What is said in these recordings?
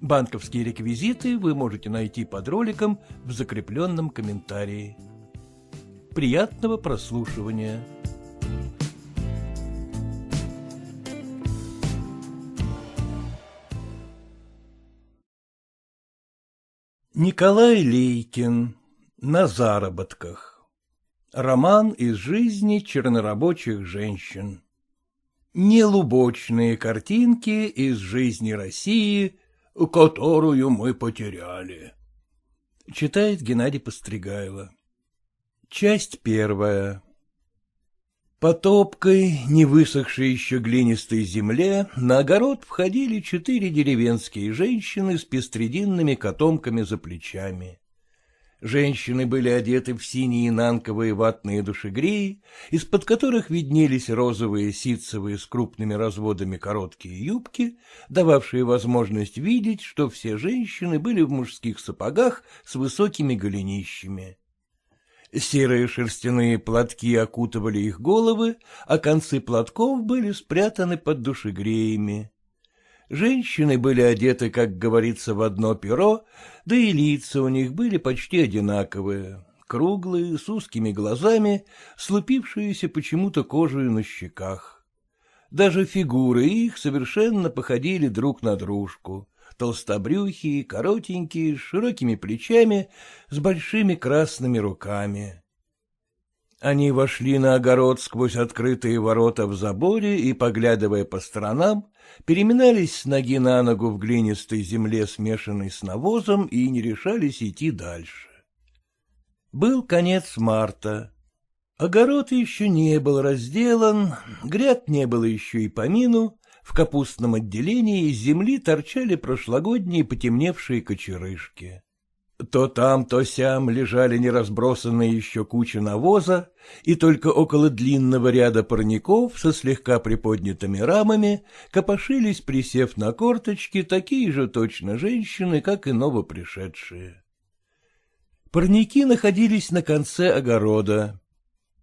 Банковские реквизиты вы можете найти под роликом в закрепленном комментарии. Приятного прослушивания! Николай Лейкин На заработках Роман из жизни чернорабочих женщин Нелубочные картинки из жизни России, которую мы потеряли. Читает Геннадий Постригайло. Часть первая по топкой, не высохшей еще глинистой земле, на огород входили четыре деревенские женщины с пестрединными котомками за плечами. Женщины были одеты в синие нанковые ватные душегреи, из-под которых виднелись розовые ситцевые с крупными разводами короткие юбки, дававшие возможность видеть, что все женщины были в мужских сапогах с высокими голенищами. Серые шерстяные платки окутывали их головы, а концы платков были спрятаны под душегреями. Женщины были одеты, как говорится, в одно перо, да и лица у них были почти одинаковые, круглые, с узкими глазами, слупившиеся почему-то кожей на щеках. Даже фигуры их совершенно походили друг на дружку толстобрюхие, коротенькие, с широкими плечами, с большими красными руками. Они вошли на огород сквозь открытые ворота в заборе и, поглядывая по сторонам, переминались с ноги на ногу в глинистой земле, смешанной с навозом, и не решались идти дальше. Был конец марта. Огород еще не был разделан, гряд не было еще и помину, в капустном отделении из земли торчали прошлогодние потемневшие кочерышки. То там, то сям лежали неразбросанные еще куча навоза, и только около длинного ряда парников со слегка приподнятыми рамами копошились, присев на корточки, такие же точно женщины, как и новопришедшие. Парники находились на конце огорода.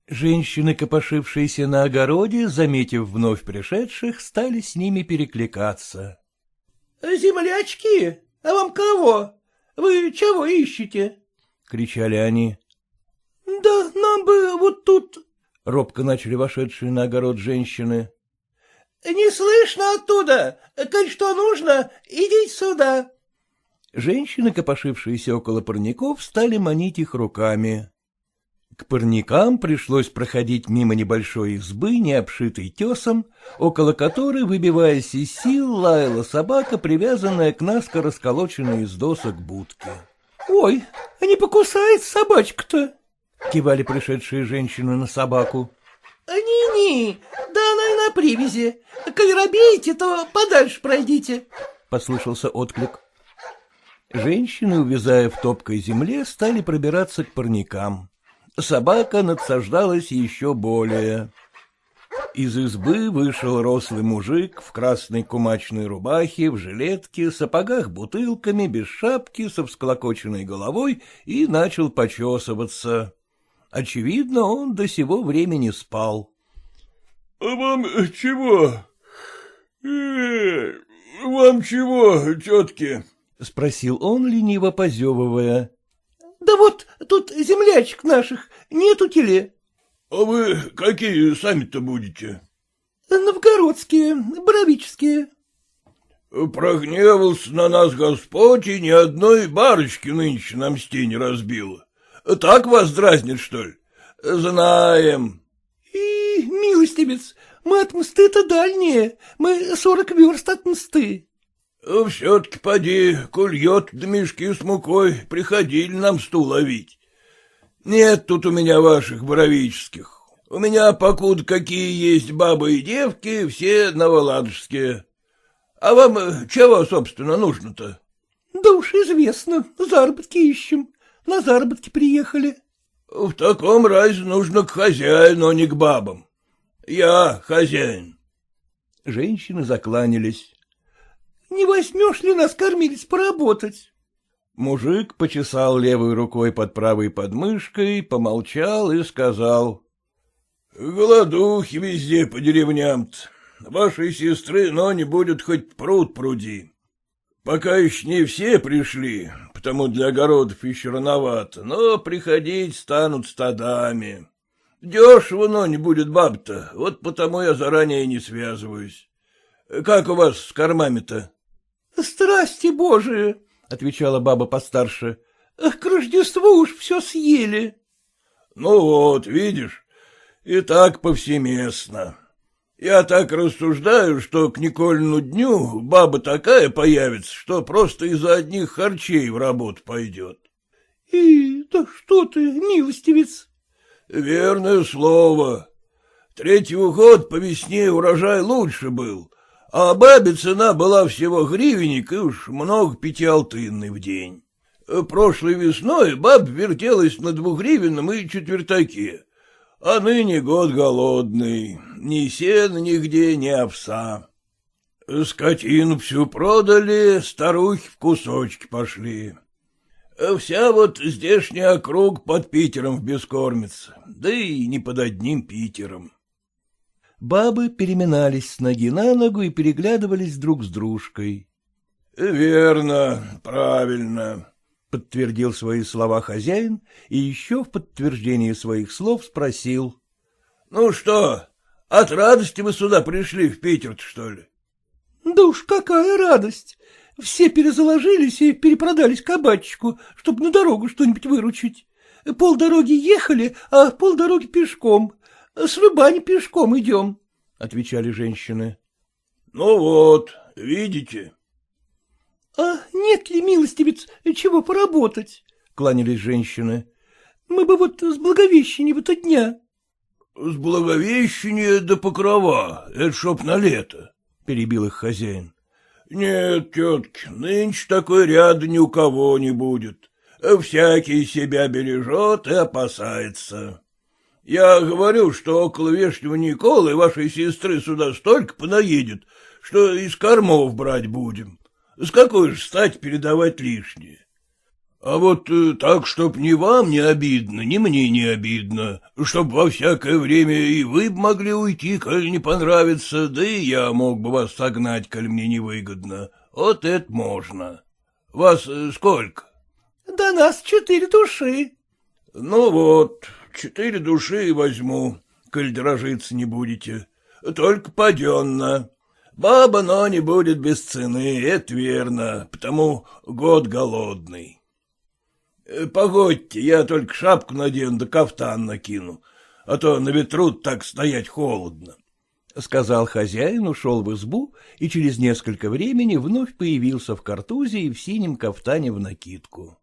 Женщины, копошившиеся на огороде, заметив вновь пришедших, стали с ними перекликаться. — Землячки, а вам кого? Вы чего ищете? — кричали они. — Да нам бы вот тут... — робко начали вошедшие на огород женщины. — Не слышно оттуда. Коль что нужно, идите сюда. Женщины, копошившиеся около парников, стали манить их руками. К парникам пришлось проходить мимо небольшой избы, не обшитой тесом, около которой, выбиваясь из сил, лаяла собака, привязанная к наскоро сколоченной из досок будке. — Ой, а не покусает собачка-то? — кивали пришедшие женщины на собаку. «А — Не-не, да она и на привязи. Коль робеете, то подальше пройдите, — послышался отклик. Женщины, увязая в топкой земле, стали пробираться к парникам собака надсаждалась еще более. Из избы вышел рослый мужик в красной кумачной рубахе, в жилетке, сапогах бутылками, без шапки, со всклокоченной головой и начал почесываться. Очевидно, он до сего времени спал. — А вам чего? Э, вам чего, тетки? — спросил он, лениво позевывая. Да вот тут землячек наших нету теле. — А вы какие сами-то будете? — Новгородские, боровические. — Прогневался на нас Господь, и ни одной барочки нынче нам стень разбила. Так вас дразнит, что ли? Знаем. — И, милостивец, мы от мсты-то дальние, мы сорок верст от мсты. — Все-таки поди, йод да мешки с мукой, приходили нам стул ловить. Нет тут у меня ваших боровических. У меня, покуда какие есть бабы и девки, все новоладожские. А вам э, чего, собственно, нужно-то? — Да уж известно, заработки ищем. На заработки приехали. В таком разе нужно к хозяину, а не к бабам. Я хозяин. Женщины закланялись. — Не возьмешь ли нас, кормились, поработать? Мужик почесал левой рукой под правой подмышкой, помолчал и сказал. — Голодухи везде по деревням-то. Вашей сестры, но не будет хоть пруд пруди. Пока еще не все пришли, потому для огородов еще рановато, но приходить станут стадами. Дешево, но не будет баб-то, вот потому я заранее не связываюсь. Как у вас с кормами-то? — Страсти божие, — отвечала баба постарше. — К Рождеству уж все съели. — Ну вот, видишь, и так повсеместно. Я так рассуждаю, что к Никольну дню баба такая появится, что просто из-за одних харчей в работу пойдет. — И да что ты, милостивец? — Верное слово. Третьего год по весне урожай лучше был, а бабе цена была всего гривенник и уж много пятиалтынный в день. Прошлой весной баб вертелась на двухгривенном и четвертаке, а ныне год голодный, ни сена нигде, ни овса. Скотину всю продали, старухи в кусочки пошли. Вся вот здешний округ под Питером в бескормице, да и не под одним Питером. Бабы переминались с ноги на ногу и переглядывались друг с дружкой. — Верно, правильно, подтвердил свои слова хозяин и еще в подтверждение своих слов спросил. — Ну что, от радости вы сюда пришли, в питер что ли? — Да уж какая радость! Все перезаложились и перепродались кабачку, чтобы на дорогу что-нибудь выручить. Полдороги ехали, а полдороги пешком. С рыбани пешком идем, — отвечали женщины. — Ну вот, видите, — А нет ли, милостивец, чего поработать? — кланялись женщины. — Мы бы вот с Благовещения-то дня. — С Благовещения до Покрова, это чтоб на лето, — перебил их хозяин. — Нет, тетки, нынче такой ряда ни у кого не будет. Всякий себя бережет и опасается. Я говорю, что около Вешнего Николы вашей сестры сюда столько понаедет, что из кормов брать будем. С какой же стать передавать лишнее? А вот э, так, чтоб ни вам не обидно, ни мне не обидно, чтоб во всякое время и вы могли уйти, коль не понравится, да и я мог бы вас согнать, коль мне невыгодно. Вот это можно. Вас э, сколько? — Да нас четыре души. — Ну вот, четыре души возьму, коль дрожиться не будете. Только паденно. Баба, но не будет без цены, это верно, потому год голодный. Э, погодьте, я только шапку надену да кафтан накину, а то на ветру так стоять холодно. — сказал хозяин, ушел в избу и через несколько времени вновь появился в картузе и в синем кафтане в накидку. —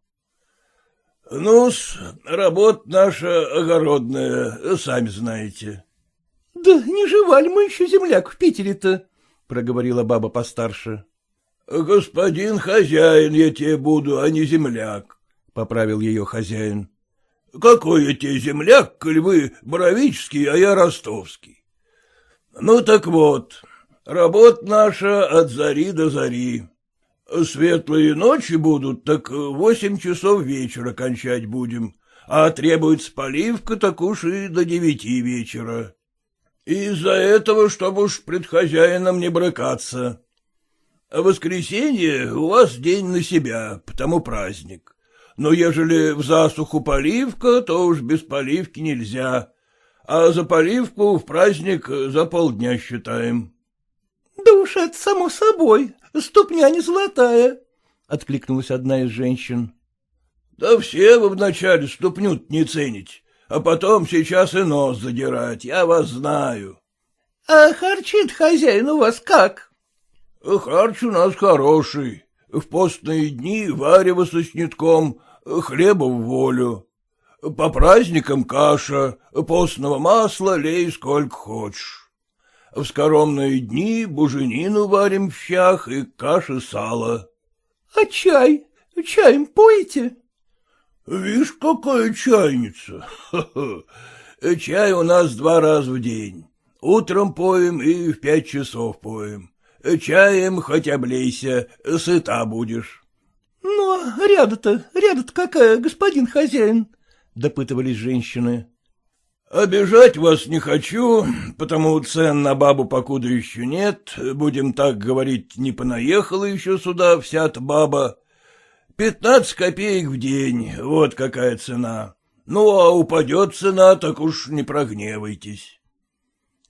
Ну-с, работа наша огородная, сами знаете. — Да не жевали мы еще земляк в Питере-то, проговорила баба постарше. — Господин хозяин я тебе буду, а не земляк, — поправил ее хозяин. — Какой я тебе земляк, коль вы Боровический, а я ростовский? Ну так вот, работа наша от зари до зари. Светлые ночи будут, так восемь часов вечера кончать будем, а требуется поливка, так уж и до девяти вечера. Из-за этого, чтобы уж пред хозяином не брыкаться. А воскресенье у вас день на себя, потому праздник. Но ежели в засуху поливка, то уж без поливки нельзя, а за поливку в праздник за полдня считаем. — Да уж это само собой, ступня не золотая, — откликнулась одна из женщин. — Да все вы вначале ступню не цените, а потом сейчас и нос задирать, я вас знаю. — А харчит хозяин у вас как? — Харч у нас хороший. В постные дни варево со снитком, хлеба в волю. По праздникам каша, постного масла лей сколько хочешь. В скоромные дни буженину варим в щах и каши сала. — А чай? Чаем поете? Вишь, какая чайница! Чай у нас два раза в день. Утром поем и в пять часов поем. Чаем хоть облейся, сыта будешь. — Ну, а ряда-то, ряда-то какая, господин хозяин? — допытывались женщины. — Обижать вас не хочу, потому цен на бабу покуда еще нет. Будем так говорить, не понаехала еще сюда вся-то баба. Пятнадцать копеек в день, вот какая цена. Ну, а упадет цена, так уж не прогневайтесь.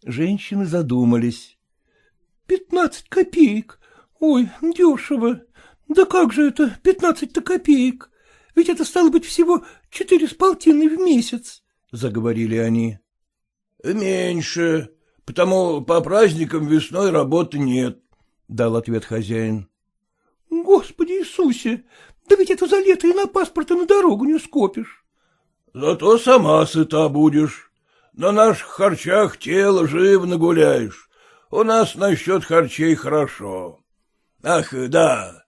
Женщины задумались. — Пятнадцать копеек? Ой, дешево. Да как же это пятнадцать-то копеек? Ведь это стало быть всего четыре с полтиной в месяц, — заговорили они. — Меньше, потому по праздникам весной работы нет, — дал ответ хозяин. — Господи Иисусе, да ведь это за лето и на паспорт, и на дорогу не скопишь. — Зато сама сыта будешь. На наших харчах тело живо нагуляешь. У нас насчет харчей хорошо. Ах, да,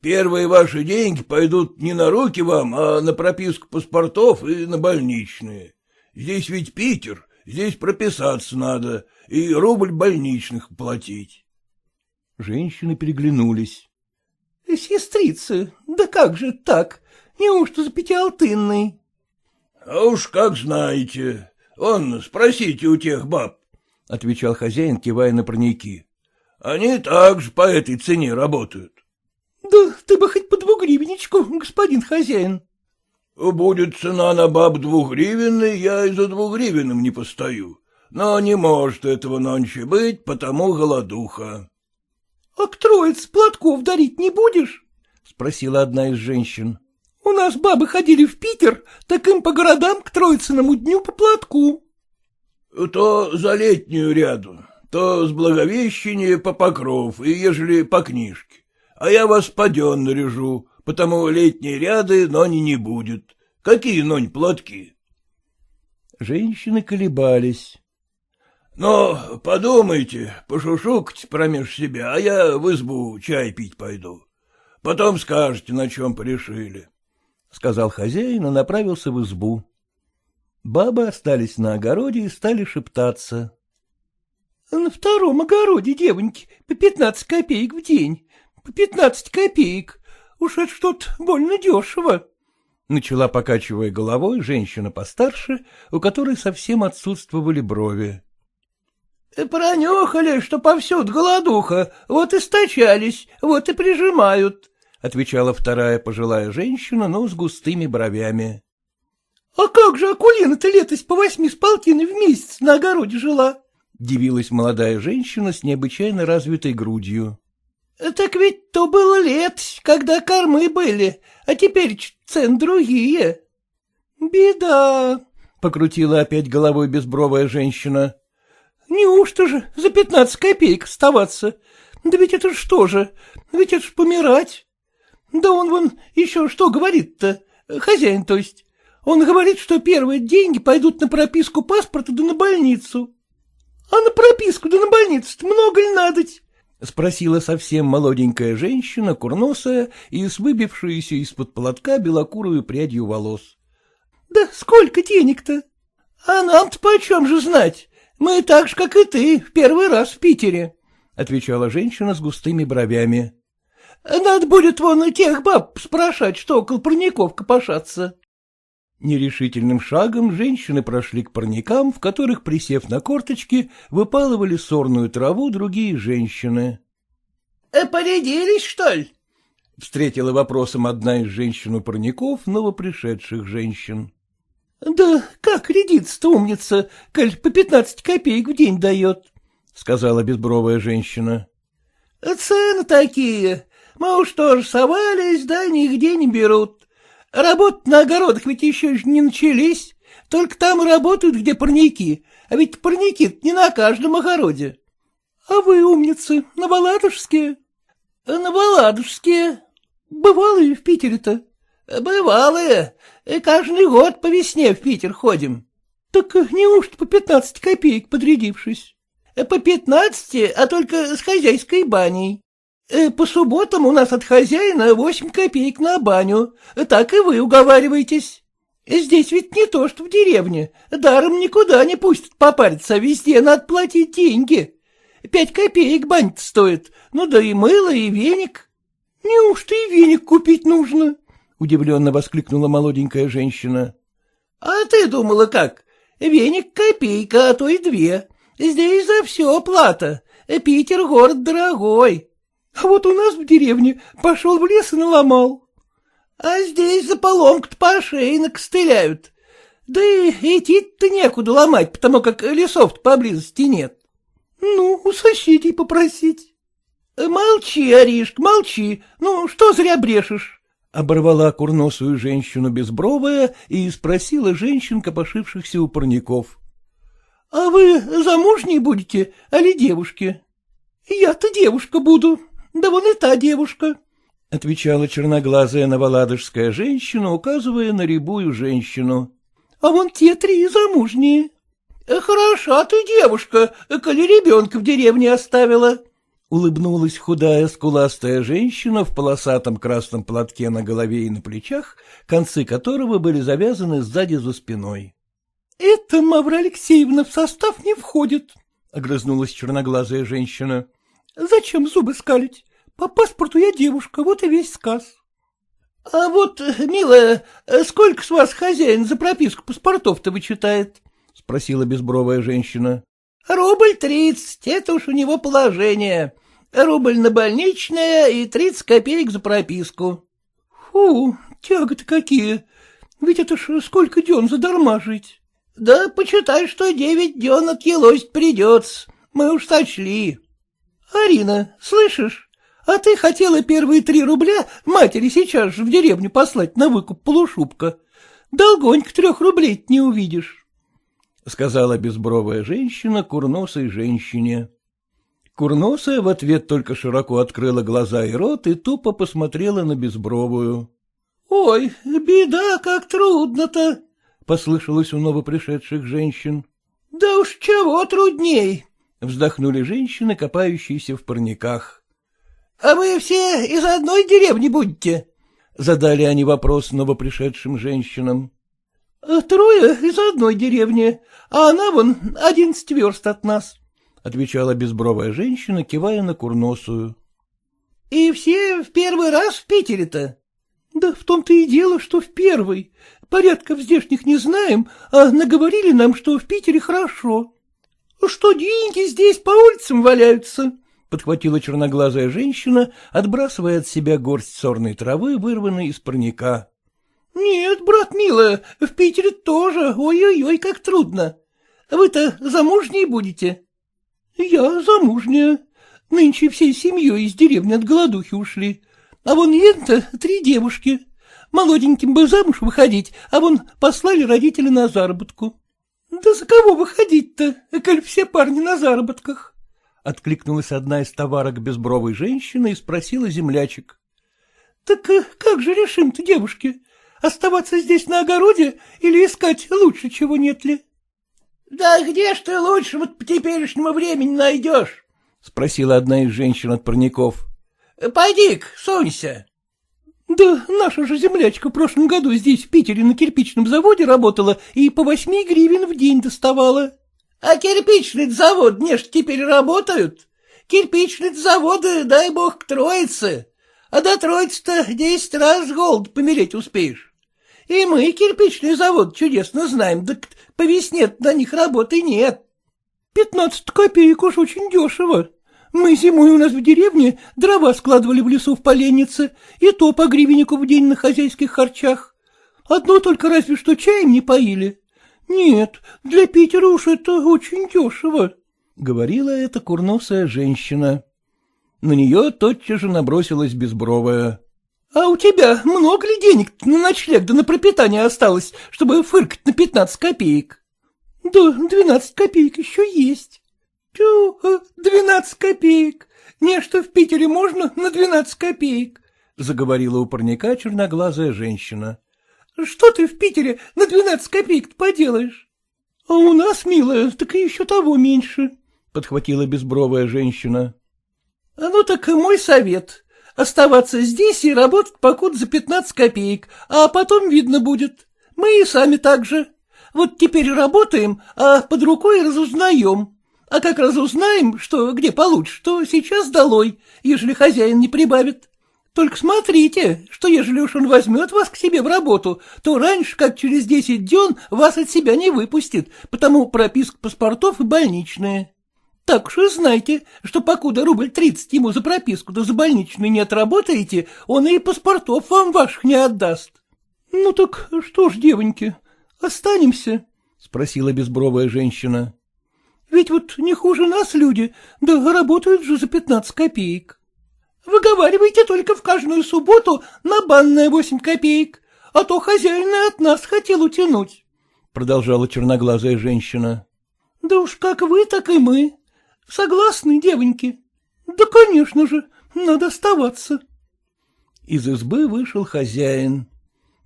первые ваши деньги пойдут не на руки вам, а на прописку паспортов и на больничные. Здесь ведь Питер, здесь прописаться надо, и рубль больничных платить. Женщины переглянулись. — Сестрицы, да как же так? Неужто за пятиалтынный? — А уж как знаете. Он, спросите у тех баб, — отвечал хозяин, кивая на парники. — Они также по этой цене работают. — Да ты бы хоть по двугривенечку, господин хозяин. — Будет цена на баб двугривенной, я и за двугривенным не постою. Но не может этого нонче быть, потому голодуха. — А к троиц платков дарить не будешь? — спросила одна из женщин. — У нас бабы ходили в Питер, так им по городам к Троицыному дню по платку. — То за летнюю ряду, то с Благовещения по покров, и ежели по книжке. А я вас паден наряжу, потому летние ряды, но не не будет. Какие, нонь, платки? Женщины колебались. Но подумайте, пошушукать промеж себя, а я в избу чай пить пойду. Потом скажете, на чем порешили. — сказал хозяин и направился в избу. Бабы остались на огороде и стали шептаться. — На втором огороде, девоньки, по пятнадцать копеек в день. По пятнадцать копеек. Уж это что-то больно дешево. Начала, покачивая головой, женщина постарше, у которой совсем отсутствовали брови. — Пронюхали, что повсюду голодуха, вот и стачались, вот и прижимают, — отвечала вторая пожилая женщина, но с густыми бровями. — А как же Акулина-то летость по восьми с полтиной в месяц на огороде жила? — дивилась молодая женщина с необычайно развитой грудью. — Так ведь то было лет, когда кормы были, а теперь цен другие. — Беда, — покрутила опять головой безбровая женщина. Неужто же за пятнадцать копеек оставаться? Да ведь это что же? Ведь это ж помирать. Да он вон еще что говорит-то? Хозяин, то есть. Он говорит, что первые деньги пойдут на прописку паспорта да на больницу. А на прописку да на больницу много ли надоть? — спросила совсем молоденькая женщина, курносая и с выбившуюся из-под платка белокурую прядью волос. — Да сколько денег-то? А нам-то почем же знать? Мы так же, как и ты, в первый раз в Питере, — отвечала женщина с густыми бровями. — Надо будет вон и тех баб спрашивать, что около парников копошатся. Нерешительным шагом женщины прошли к парникам, в которых, присев на корточки, выпалывали сорную траву другие женщины. «Э, — Порядились, что ли? — встретила вопросом одна из женщин у парников новопришедших женщин. — Да как рядится-то умница, коль по пятнадцать копеек в день дает, — сказала безбровая женщина. — Цены такие. Мы уж тоже совались, да нигде не берут. Работы на огородах ведь еще не начались, только там и работают, где парники, а ведь парники не на каждом огороде. — А вы, умницы, на Баладушские? — На Баладушские. Бывалые в Питере-то? — Бывалые. Каждый год по весне в Питер ходим. — Так неужто по пятнадцать копеек подрядившись? — По пятнадцати, а только с хозяйской баней. Э, по субботам у нас от хозяина восемь копеек на баню, так и вы уговариваетесь. Здесь ведь не то, что в деревне, даром никуда не пустят попариться, везде надо платить деньги. Пять копеек бань стоит, ну да и мыло, и веник. — Неужто и веник купить нужно? — удивленно воскликнула молоденькая женщина. — А ты думала как? Веник копейка, а то и две. Здесь за все плата. Питер город дорогой. А вот у нас в деревне пошел в лес и наломал. А здесь за поломку-то по шее накостыляют. Да и идти-то некуда ломать, потому как лесов-то поблизости нет. Ну, у соседей попросить. Молчи, Аришка, молчи. Ну, что зря брешешь? Оборвала курносую женщину безбровая и спросила женщин, копошившихся у парников. — А вы замужней будете, али девушки? — Я-то девушка буду, да вон и та девушка, — отвечала черноглазая новоладожская женщина, указывая на рябую женщину. — А вон те три замужние. — Хороша ты девушка, коли ребенка в деревне оставила, Улыбнулась худая, скуластая женщина в полосатом красном платке на голове и на плечах, концы которого были завязаны сзади за спиной. — Это, Мавра Алексеевна, в состав не входит, — огрызнулась черноглазая женщина. — Зачем зубы скалить? По паспорту я девушка, вот и весь сказ. — А вот, милая, сколько с вас хозяин за прописку паспортов-то вычитает? — спросила безбровая женщина. — Рубль тридцать, это уж у него положение. Рубль на больничное и тридцать копеек за прописку. — Фу, тяготы какие! Ведь это ж сколько дён задарма жить. — Да почитай, что девять дён отъелось придется. Мы уж сочли. — Арина, слышишь? А ты хотела первые три рубля матери сейчас же в деревню послать на выкуп полушубка. Долгонько трех рублей не увидишь, — сказала безбровая женщина курносой женщине. Курносая в ответ только широко открыла глаза и рот и тупо посмотрела на безбровую. — Ой, беда, как трудно-то! — послышалось у новопришедших женщин. — Да уж чего трудней! — вздохнули женщины, копающиеся в парниках. — А вы все из одной деревни будете? — задали они вопрос новопришедшим женщинам. — Трое из одной деревни, а она вон одиннадцать верст от нас. —— отвечала безбровая женщина, кивая на курносую. — И все в первый раз в Питере-то? — Да в том-то и дело, что в первый. Порядков здешних не знаем, а наговорили нам, что в Питере хорошо. — Что деньги здесь по улицам валяются? — подхватила черноглазая женщина, отбрасывая от себя горсть сорной травы, вырванной из парника. — Нет, брат милая, в Питере тоже, ой-ой-ой, как трудно. Вы-то замужней будете? —— Я замужняя. Нынче всей семьей из деревни от голодухи ушли. А вон ента три девушки. Молоденьким бы замуж выходить, а вон послали родители на заработку. — Да за кого выходить-то, коль все парни на заработках? — откликнулась одна из товарок безбровой женщины и спросила землячек. — Так э, как же решим-то, девушки? Оставаться здесь на огороде или искать лучше чего нет ли? — да где ж ты лучше вот по теперешнему времени найдешь? — спросила одна из женщин от парников. — Пойди-ка, сунься. — Да наша же землячка в прошлом году здесь, в Питере, на кирпичном заводе работала и по восьми гривен в день доставала. — А кирпичный завод не ж теперь работают. Кирпичные заводы, дай бог, к троице. А до троицы-то десять раз голод помереть успеешь. И мы кирпичный завод чудесно знаем, да по весне на них работы нет. Пятнадцать копеек уж очень дешево. Мы зимой у нас в деревне дрова складывали в лесу в поленнице, и то по гривеннику в день на хозяйских харчах. Одно только разве что чаем не поили. Нет, для Питера уж это очень дешево, — говорила эта курносая женщина. На нее тотчас же набросилась безбровая. — А у тебя много ли денег на ночлег да на пропитание осталось, чтобы фыркать на пятнадцать копеек? — Да двенадцать копеек еще есть. — Тю, а, двенадцать копеек. Не, что в Питере можно на двенадцать копеек, — заговорила у парника черноглазая женщина. — Что ты в Питере на двенадцать копеек поделаешь? — А у нас, милая, так и еще того меньше, — подхватила безбровая женщина. — Ну так мой совет — оставаться здесь и работать покуда за пятнадцать копеек, а потом видно будет. Мы и сами так же. Вот теперь работаем, а под рукой разузнаем. А как разузнаем, что где получше, то сейчас долой, ежели хозяин не прибавит. Только смотрите, что ежели уж он возьмет вас к себе в работу, то раньше, как через десять дён, вас от себя не выпустит, потому прописка паспортов и больничные. Так уж и знайте, что покуда рубль тридцать ему за прописку да за больничную не отработаете, он и паспортов вам ваших не отдаст. — Ну так что ж, девоньки, останемся? — спросила безбровая женщина. — Ведь вот не хуже нас люди, да работают же за пятнадцать копеек. — Выговаривайте только в каждую субботу на банное восемь копеек, а то хозяин и от нас хотел утянуть, — продолжала черноглазая женщина. — Да уж как вы, так и мы. Согласны, девоньки? Да, конечно же, надо оставаться. Из избы вышел хозяин.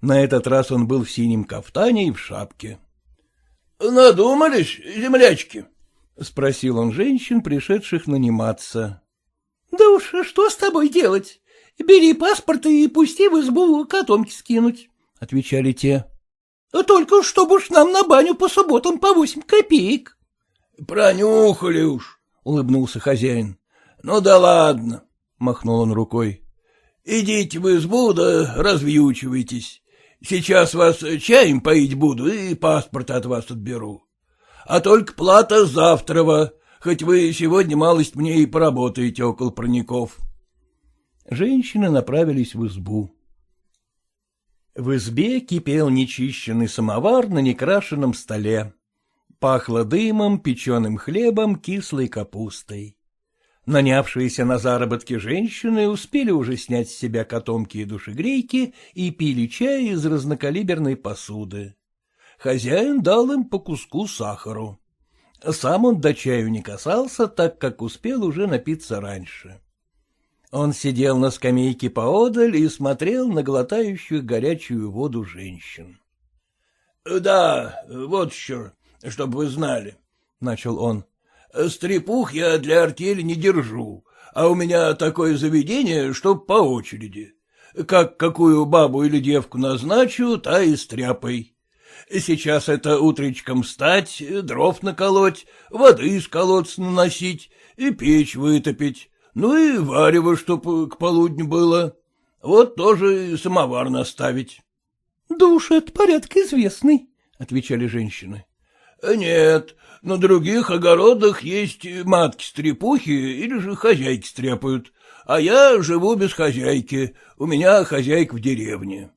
На этот раз он был в синем кафтане и в шапке. — Надумались, землячки? — спросил он женщин, пришедших наниматься. — Да уж, что с тобой делать? Бери паспорт и пусти в избу котомки скинуть, — отвечали те. — Только чтобы уж нам на баню по субботам по восемь копеек. — Пронюхали уж, — улыбнулся хозяин. — Ну да ладно, — махнул он рукой. — Идите в избу да развьючивайтесь. Сейчас вас чаем поить буду и паспорт от вас отберу. А только плата завтрава, хоть вы сегодня малость мне и поработаете около парников. Женщины направились в избу. В избе кипел нечищенный самовар на некрашенном столе. Пахло дымом, печеным хлебом, кислой капустой. Нанявшиеся на заработки женщины успели уже снять с себя котомки и душегрейки и пили чай из разнокалиберной посуды. Хозяин дал им по куску сахару. Сам он до чаю не касался, так как успел уже напиться раньше. Он сидел на скамейке поодаль и смотрел на глотающих горячую воду женщин. — Да, вот еще, чтобы вы знали, — начал он. Стрепух я для артели не держу, а у меня такое заведение, чтоб по очереди. Как какую бабу или девку назначу, та и стряпай. Сейчас это утречком встать, дров наколоть, воды из колодца наносить и печь вытопить, ну и варево, чтоб к полудню было. Вот тоже и самовар наставить. — Да уж это порядок известный, — отвечали женщины. — Нет, на других огородах есть матки-стрепухи или же хозяйки стряпают, а я живу без хозяйки, у меня хозяйка в деревне.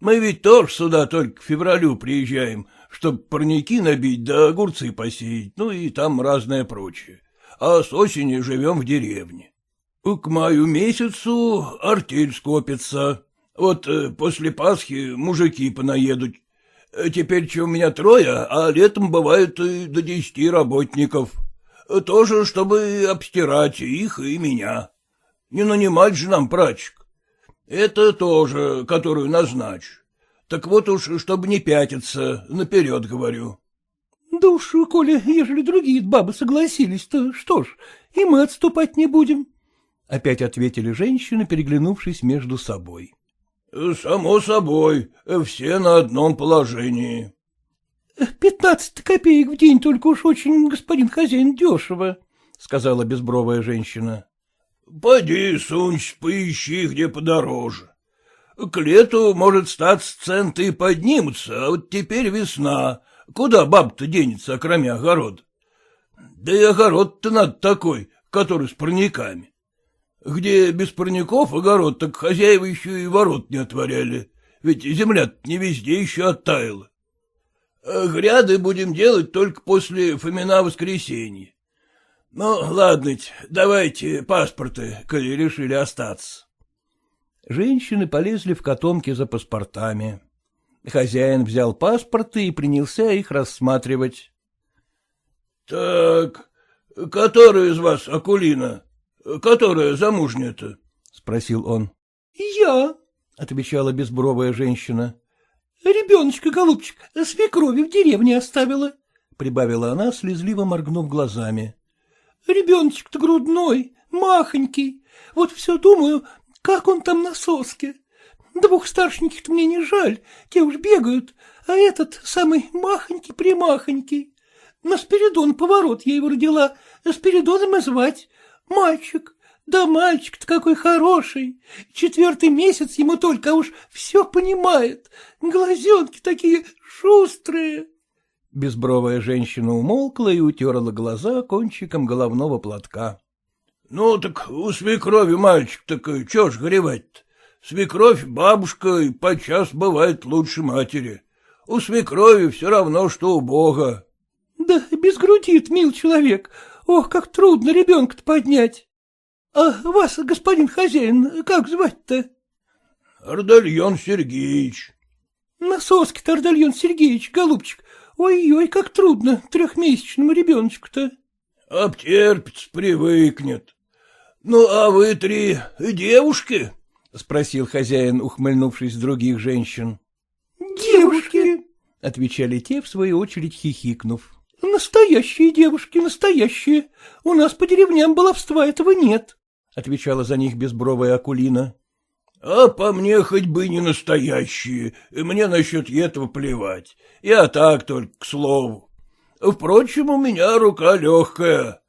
Мы ведь тоже сюда только к февралю приезжаем, чтобы парники набить да огурцы посеять, ну и там разное прочее. А с осени живем в деревне. К маю месяцу артель скопится. Вот э, после Пасхи мужики понаедут, Теперь у меня трое, а летом бывает и до десяти работников. Тоже, чтобы обстирать их и меня. Не нанимать же нам прачек. Это тоже, которую назначь. Так вот уж, чтобы не пятиться, наперед говорю. — Да уж, коли, ежели другие бабы согласились, то что ж, и мы отступать не будем. Опять ответили женщины, переглянувшись между собой. — Само собой, все на одном положении. — Пятнадцать копеек в день только уж очень, господин хозяин, дешево, — сказала безбровая женщина. — Поди, сунься, поищи, где подороже. К лету, может, стать центы и поднимутся, а вот теперь весна. Куда баб-то денется, кроме огорода? Да и огород-то надо такой, который с парниками. Где без парников огород, так хозяева еще и ворот не отворяли, ведь земля не везде еще оттаяла. А гряды будем делать только после Фомина воскресенья. Ну, ладно, давайте паспорты, коли решили остаться. Женщины полезли в котомки за паспортами. Хозяин взял паспорты и принялся их рассматривать. — Так, который из вас Акулина? Которая замужняя-то? — спросил он. — Я, — отвечала безбровая женщина. — Ребеночка, голубчик, свекрови в деревне оставила, — прибавила она, слезливо моргнув глазами. — Ребеночек-то грудной, махонький. Вот все думаю, как он там на соске. Двух старшеньких-то мне не жаль, те уж бегают, а этот самый махонький-примахонький. На Спиридон поворот я его родила, Спиридоном и звать. Мальчик, да мальчик-то какой хороший. Четвертый месяц ему только, а уж все понимает. Глазенки такие шустрые. Безбровая женщина умолкла и утерла глаза кончиком головного платка. — Ну, так у свекрови мальчик, так чё ж горевать-то? Свекровь бабушка и подчас бывает лучше матери. У свекрови все равно, что у Бога. — Да безгрудит, мил человек. Ох, как трудно ребенка-то поднять. А вас, господин хозяин, как звать-то? — Ардальон Сергеевич. — На соске-то, Ардальон Сергеевич, голубчик. Ой-ой, как трудно трехмесячному ребеночку-то. — Обтерпится, привыкнет. Ну, а вы три девушки? — спросил хозяин, ухмыльнувшись других женщин. — Девушки, — отвечали те, в свою очередь хихикнув. — Настоящие девушки, настоящие. У нас по деревням баловства этого нет, — отвечала за них безбровая Акулина. — А по мне хоть бы не настоящие, и мне насчет этого плевать. Я так только к слову. Впрочем, у меня рука легкая.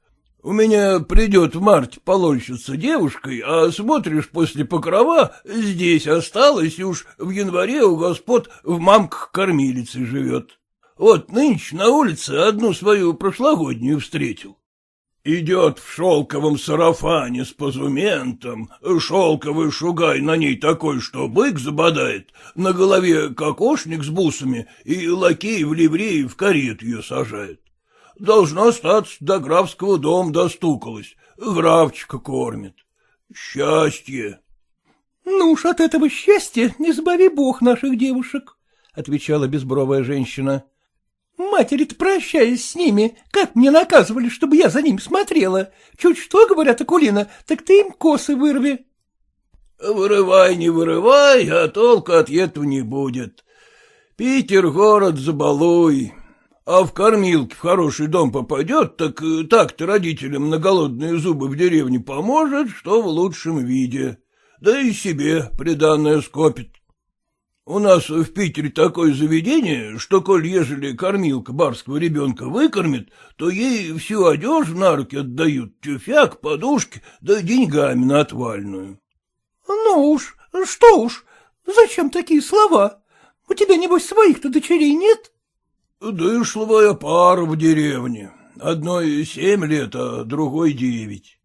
У меня придет в марте полольщица девушкой, а смотришь после покрова, здесь осталась, и уж в январе у господ в мамках кормилице живет. Вот нынче на улице одну свою прошлогоднюю встретил. Идет в шелковом сарафане с позументом, шелковый шугай на ней такой, что бык забодает, на голове кокошник с бусами, и лакей в ливреи в карет ее сажает. Должна остаться до графского дома достукалась. Графчика кормит. Счастье. — Ну уж от этого счастья не избави бог наших девушек, — отвечала безбровая женщина. — Матери-то, прощаясь с ними, как мне наказывали, чтобы я за ними смотрела. Чуть что, говорят, Акулина, так ты им косы вырви. — Вырывай, не вырывай, а толка от этого не будет. Питер город забалуй, а в кормилке в хороший дом попадет, так э, так-то родителям на голодные зубы в деревне поможет, что в лучшем виде. Да и себе приданное скопит. У нас в Питере такое заведение, что, коль ежели кормилка барского ребенка выкормит, то ей всю одежду на руки отдают, тюфяк, подушки, да деньгами на отвальную. — Ну уж, что уж, зачем такие слова? У тебя, небось, своих-то дочерей нет? — Дышловая пара в деревне. Одной семь лет, а другой девять.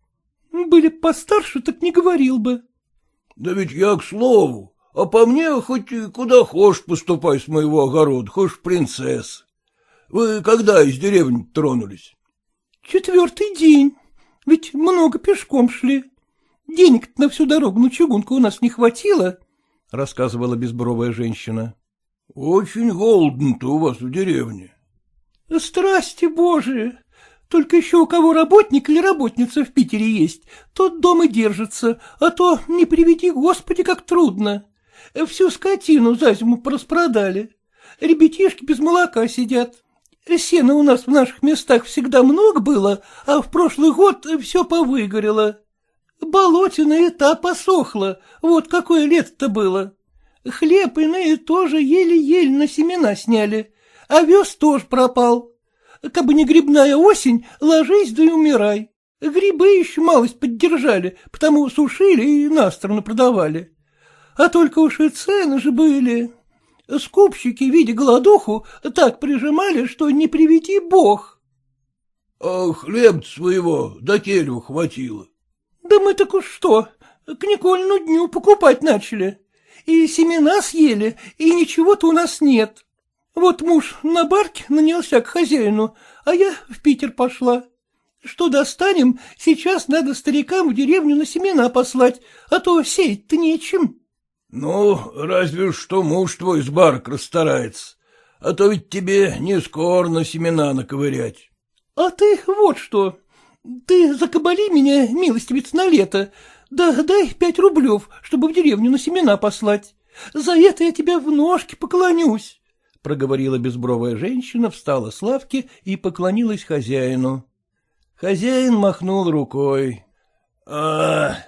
Были постарше, так не говорил бы. Да ведь я к слову. А по мне хоть куда хочешь поступай с моего огорода, хочешь принцесс. Вы когда из деревни тронулись? Четвертый день. Ведь много пешком шли. денег на всю дорогу на чугунку у нас не хватило, — рассказывала безбровая женщина. — Очень голодно-то у вас в деревне. — Страсти божии! Только еще у кого работник или работница в Питере есть, тот дома держится, а то, не приведи господи, как трудно. Всю скотину за зиму пораспродали. Ребятишки без молока сидят. Сена у нас в наших местах всегда много было, а в прошлый год все повыгорело. Болотина и та посохла, вот какое лето-то было. Хлеб иные тоже еле-еле на семена сняли, овес тоже пропал. Кабы не грибная осень, ложись да и умирай. Грибы еще малость поддержали, потому сушили и на сторону продавали. А только уж и цены же были. Скупщики, видя голодуху, так прижимали, что не приведи бог. — А хлеб своего до келью хватило. — Да мы так уж что, к Никольну дню покупать начали и семена съели, и ничего-то у нас нет. Вот муж на барке нанялся к хозяину, а я в Питер пошла. Что достанем, сейчас надо старикам в деревню на семена послать, а то сеять-то нечем. — Ну, разве что муж твой с барк расстарается, а то ведь тебе не скоро на семена наковырять. — А ты вот что, ты закабали меня, милостивец, на лето, да дай пять рублев, чтобы в деревню на семена послать. За это я тебя в ножки поклонюсь, — проговорила безбровая женщина, встала с лавки и поклонилась хозяину. Хозяин махнул рукой. — А,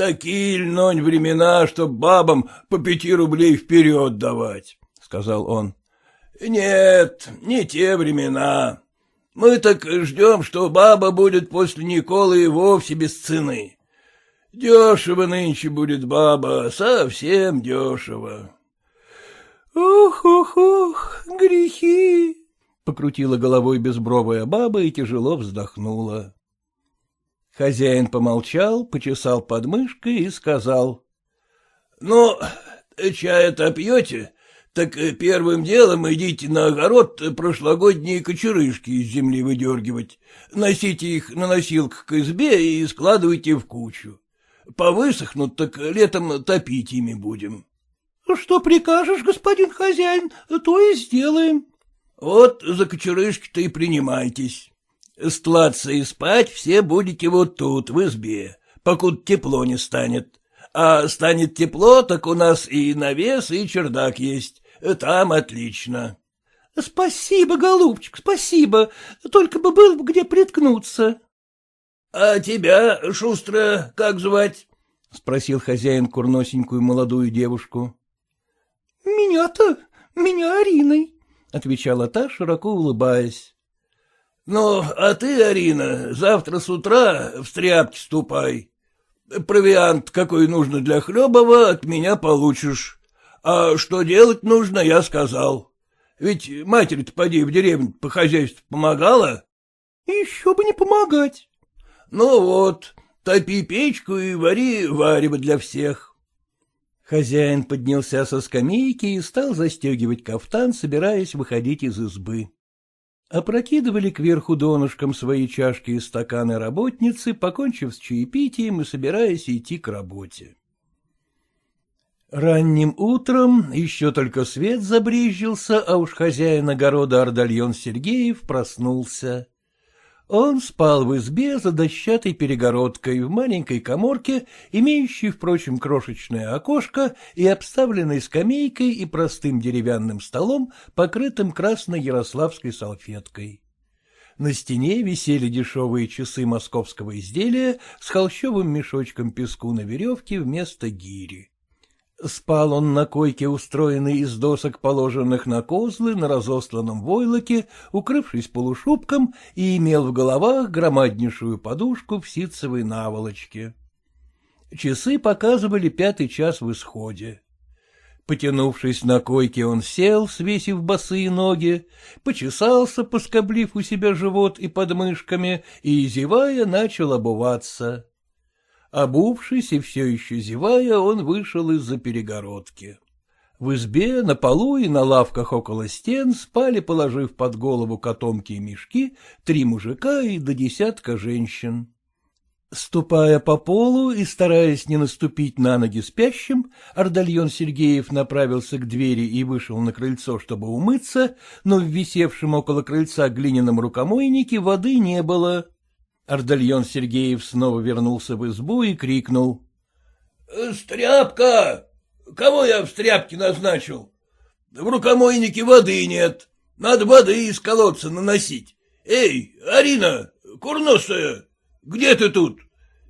такие льнонь времена, что бабам по пяти рублей вперед давать, — сказал он. — Нет, не те времена. Мы так ждем, что баба будет после Николы и вовсе без цены. Дешево нынче будет баба, совсем дешево. — Ох-ох-ох, грехи! — покрутила головой безбровая баба и тяжело вздохнула. Хозяин помолчал, почесал подмышкой и сказал. — Ну, чая-то пьете, так первым делом идите на огород прошлогодние кочерышки из земли выдергивать, носите их на носилках к избе и складывайте в кучу. Повысохнут, так летом топить ими будем. — Что прикажешь, господин хозяин, то и сделаем. — Вот за кочерышки-то и принимайтесь. Стлаться и спать все будете вот тут, в избе, покуда тепло не станет. А станет тепло, так у нас и навес, и чердак есть. Там отлично. — Спасибо, голубчик, спасибо. Только бы был где приткнуться. — А тебя, шустро, как звать? — спросил хозяин курносенькую молодую девушку. — Меня-то, меня Ариной, — отвечала та, широко улыбаясь. — Ну, а ты, Арина, завтра с утра в стряпки ступай. Провиант, какой нужно для хлебова, от меня получишь. А что делать нужно, я сказал. Ведь матери-то, поди, в деревне по хозяйству помогала? — Еще бы не помогать. Ну вот, топи печку и вари варево для всех. Хозяин поднялся со скамейки и стал застегивать кафтан, собираясь выходить из избы. Опрокидывали кверху донышком свои чашки и стаканы работницы, покончив с чаепитием и собираясь идти к работе. Ранним утром еще только свет забрезжился, а уж хозяин огорода Ардальон Сергеев проснулся. Он спал в избе за дощатой перегородкой в маленькой коморке, имеющей, впрочем, крошечное окошко и обставленной скамейкой и простым деревянным столом, покрытым красной ярославской салфеткой. На стене висели дешевые часы московского изделия с холщовым мешочком песку на веревке вместо гири. Спал он на койке, устроенной из досок, положенных на козлы, на разосланном войлоке, укрывшись полушубком, и имел в головах громаднейшую подушку в ситцевой наволочке. Часы показывали пятый час в исходе. Потянувшись на койке, он сел, свесив босые ноги, почесался, поскоблив у себя живот и подмышками, и, зевая, начал обуваться. Обувшись и все еще зевая, он вышел из-за перегородки. В избе, на полу и на лавках около стен спали, положив под голову котомки и мешки, три мужика и до десятка женщин. Ступая по полу и стараясь не наступить на ноги спящим, Ардальон Сергеев направился к двери и вышел на крыльцо, чтобы умыться, но в висевшем около крыльца глиняном рукомойнике воды не было. Ардальон Сергеев снова вернулся в избу и крикнул. «Э, — Стряпка! Кого я в стряпке назначил? В рукомойнике воды нет. Надо воды из колодца наносить. Эй, Арина, курносая, где ты тут?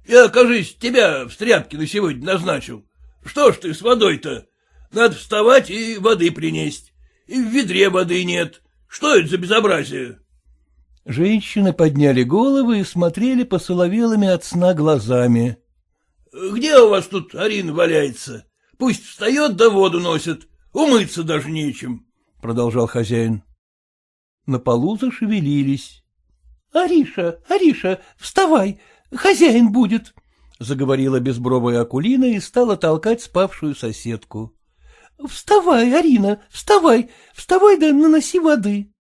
Я, кажись, тебя в стряпке на сегодня назначил. Что ж ты с водой-то? Надо вставать и воды принести. И в ведре воды нет. Что это за безобразие? Женщины подняли головы и смотрели по соловелыми от сна глазами. — Где у вас тут Арина валяется? Пусть встает да воду носит, умыться даже нечем, — продолжал хозяин. На полу зашевелились. — Ариша, Ариша, вставай, хозяин будет, — заговорила безбровая Акулина и стала толкать спавшую соседку. — Вставай, Арина, вставай, вставай да наноси воды.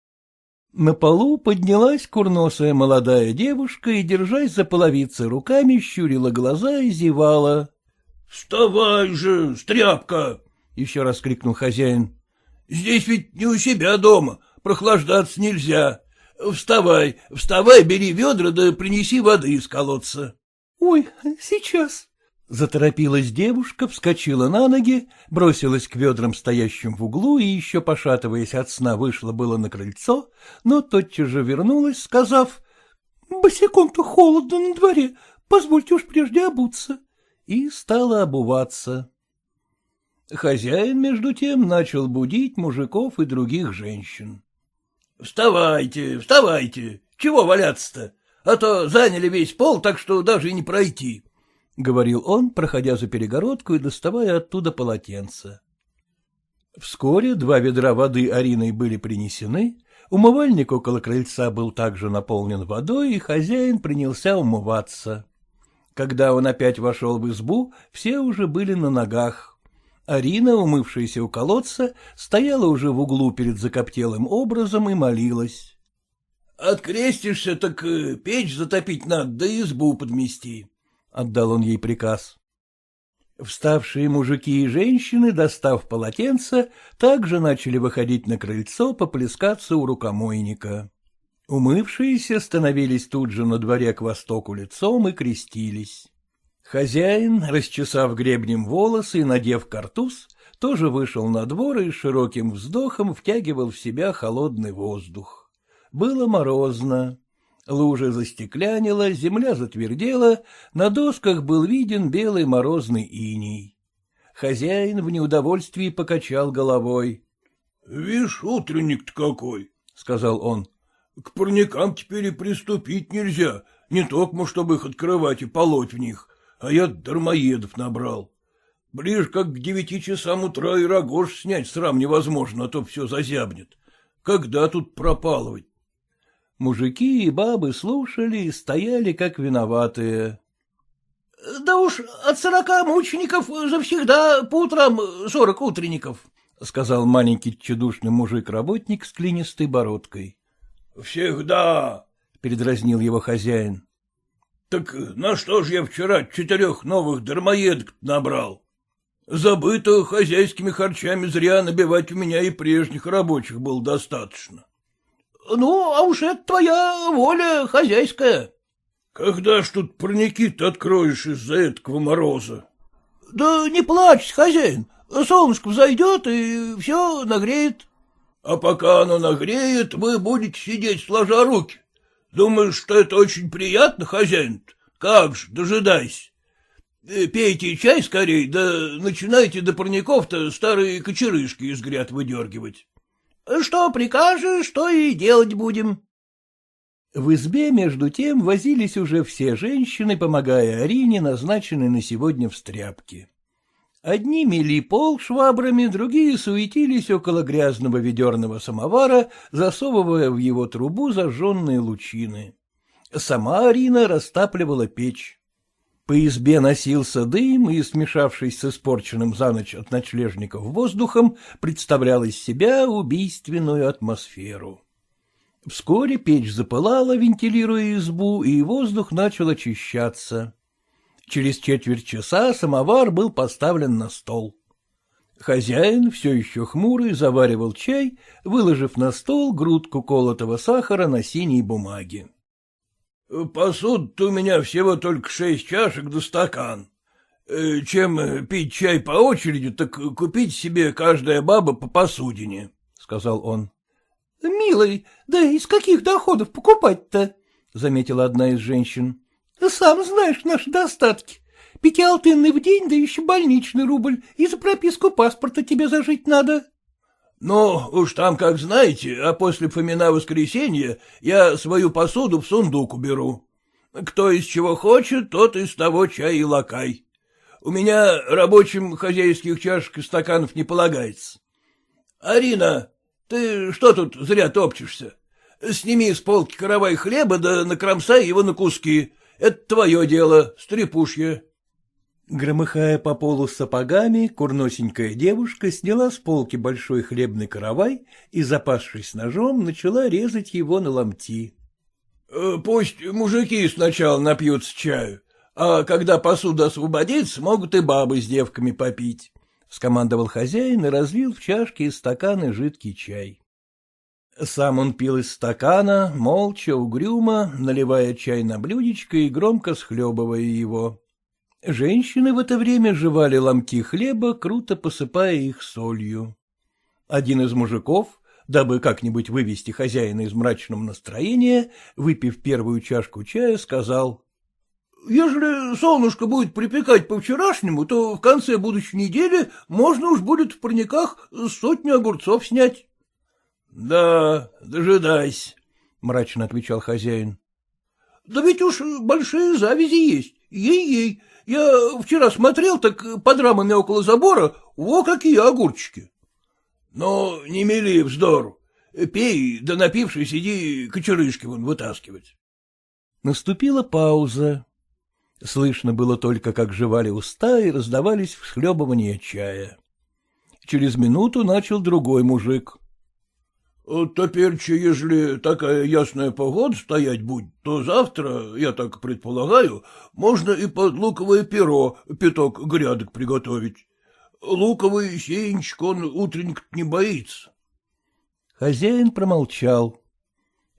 На полу поднялась курносая молодая девушка и, держась за половицы руками, щурила глаза и зевала. — Вставай же, стряпка! — еще раз крикнул хозяин. — Здесь ведь не у себя дома, прохлаждаться нельзя. Вставай, вставай, бери ведра да принеси воды из колодца. — Ой, сейчас. Заторопилась девушка, вскочила на ноги, бросилась к ведрам, стоящим в углу, и еще, пошатываясь от сна, вышла было на крыльцо, но тотчас же вернулась, сказав, — Босиком-то холодно на дворе, позвольте уж прежде обуться. И стала обуваться. Хозяин, между тем, начал будить мужиков и других женщин. — Вставайте, вставайте, чего валяться-то? А то заняли весь пол, так что даже и не пройти, — говорил он, проходя за перегородку и доставая оттуда полотенце. Вскоре два ведра воды Ариной были принесены, умывальник около крыльца был также наполнен водой, и хозяин принялся умываться. Когда он опять вошел в избу, все уже были на ногах. Арина, умывшаяся у колодца, стояла уже в углу перед закоптелым образом и молилась. — Открестишься, так э, печь затопить надо, да избу подмести, — отдал он ей приказ. Вставшие мужики и женщины, достав полотенце, также начали выходить на крыльцо поплескаться у рукомойника. Умывшиеся становились тут же на дворе к востоку лицом и крестились. Хозяин, расчесав гребнем волосы и надев картуз, тоже вышел на двор и широким вздохом втягивал в себя холодный воздух. Было морозно. Лужа застеклянила, земля затвердела, на досках был виден белый морозный иней. Хозяин в неудовольствии покачал головой. — Вишь, утренник-то какой, — сказал он. — К парникам теперь и приступить нельзя, не только чтобы их открывать и полоть в них, а я дармоедов набрал. Ближе как к девяти часам утра и рогож снять срам невозможно, а то все зазябнет. Когда тут пропалывать? Мужики и бабы слушали и стояли, как виноватые. — Да уж от сорока мучеников завсегда по утрам сорок утренников, — сказал маленький чудушный мужик-работник с клинистой бородкой. — Всегда, — передразнил его хозяин. — Так на что ж я вчера четырех новых дармоедок набрал? Забыто хозяйскими харчами зря набивать у меня и прежних рабочих было достаточно. Ну, а уж это твоя воля хозяйская. — Когда ж тут парники-то откроешь из-за этого мороза? — Да не плачь, хозяин, солнышко взойдет и все нагреет. — А пока оно нагреет, вы будете сидеть сложа руки. Думаешь, что это очень приятно, хозяин? Как же, дожидайся. Э, пейте чай скорей, да начинайте до парников-то старые кочерышки из гряд выдергивать. Что прикажешь, что и делать будем. В избе, между тем, возились уже все женщины, помогая Арине, назначенной на сегодня в стряпке. Одни мели пол швабрами, другие суетились около грязного ведерного самовара, засовывая в его трубу зажженные лучины. Сама Арина растапливала печь. По избе носился дым, и, смешавшись с испорченным за ночь от ночлежников воздухом, представлял из себя убийственную атмосферу. Вскоре печь запылала, вентилируя избу, и воздух начал очищаться. Через четверть часа самовар был поставлен на стол. Хозяин, все еще хмурый, заваривал чай, выложив на стол грудку колотого сахара на синей бумаге. — Посуд у меня всего только шесть чашек да стакан. Э, чем пить чай по очереди, так купить себе каждая баба по посудине, — сказал он. — Милый, да из каких доходов покупать-то? — заметила одна из женщин. — Сам знаешь наши достатки. Пятиалтынный в день, да еще больничный рубль, и за прописку паспорта тебе зажить надо. Ну, уж там как знаете, а после Фомина воскресенья я свою посуду в сундук уберу. Кто из чего хочет, тот из того чай и лакай. У меня рабочим хозяйских чашек и стаканов не полагается. Арина, ты что тут зря топчешься? Сними с полки каравай хлеба, да накромсай его на куски. Это твое дело, стрепушье. Громыхая по полу сапогами, курносенькая девушка сняла с полки большой хлебный каравай и, запасшись ножом, начала резать его на ломти. «Э, — Пусть мужики сначала напьются чаю, а когда посуда освободится, могут и бабы с девками попить, — скомандовал хозяин и разлил в чашки и стаканы жидкий чай. Сам он пил из стакана, молча, угрюмо, наливая чай на блюдечко и громко схлебывая его. Женщины в это время жевали ломти хлеба, круто посыпая их солью. Один из мужиков, дабы как-нибудь вывести хозяина из мрачного настроения, выпив первую чашку чая, сказал. Ежели солнышко будет припекать по-вчерашнему, то в конце будущей недели можно уж будет в парниках сотню огурцов снять. — Да, дожидайся, — мрачно отвечал хозяин. — Да ведь уж большие завязи есть, ей-ей. Я вчера смотрел, так под рамами около забора, во какие огурчики. — Ну, не мели вздор. Пей, да напившись, иди кочерышки вон вытаскивать. Наступила пауза. Слышно было только, как жевали уста и раздавались всхлебывания чая. Через минуту начал другой мужик. — Теперь, ежели такая ясная погода стоять будет, то завтра, я так предполагаю, можно и под луковое перо пяток грядок приготовить. Луковый сеянчик, он утренник не боится. Хозяин промолчал.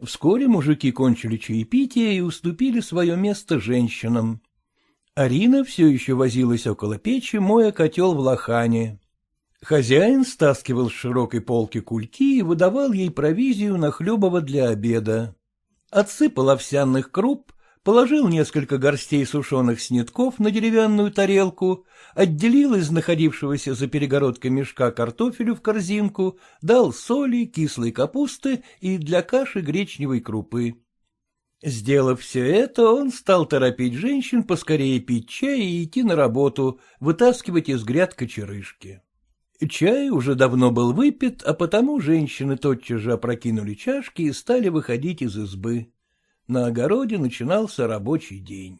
Вскоре мужики кончили чаепитие и уступили свое место женщинам. Арина все еще возилась около печи, моя котел в лохане. Хозяин стаскивал с широкой полки кульки и выдавал ей провизию на хлебово для обеда. Отсыпал овсяных круп, положил несколько горстей сушеных снитков на деревянную тарелку, отделил из находившегося за перегородкой мешка картофелю в корзинку, дал соли, кислой капусты и для каши гречневой крупы. Сделав все это, он стал торопить женщин поскорее пить чай и идти на работу, вытаскивать из гряд кочерышки. Чай уже давно был выпит, а потому женщины тотчас же опрокинули чашки и стали выходить из избы. На огороде начинался рабочий день.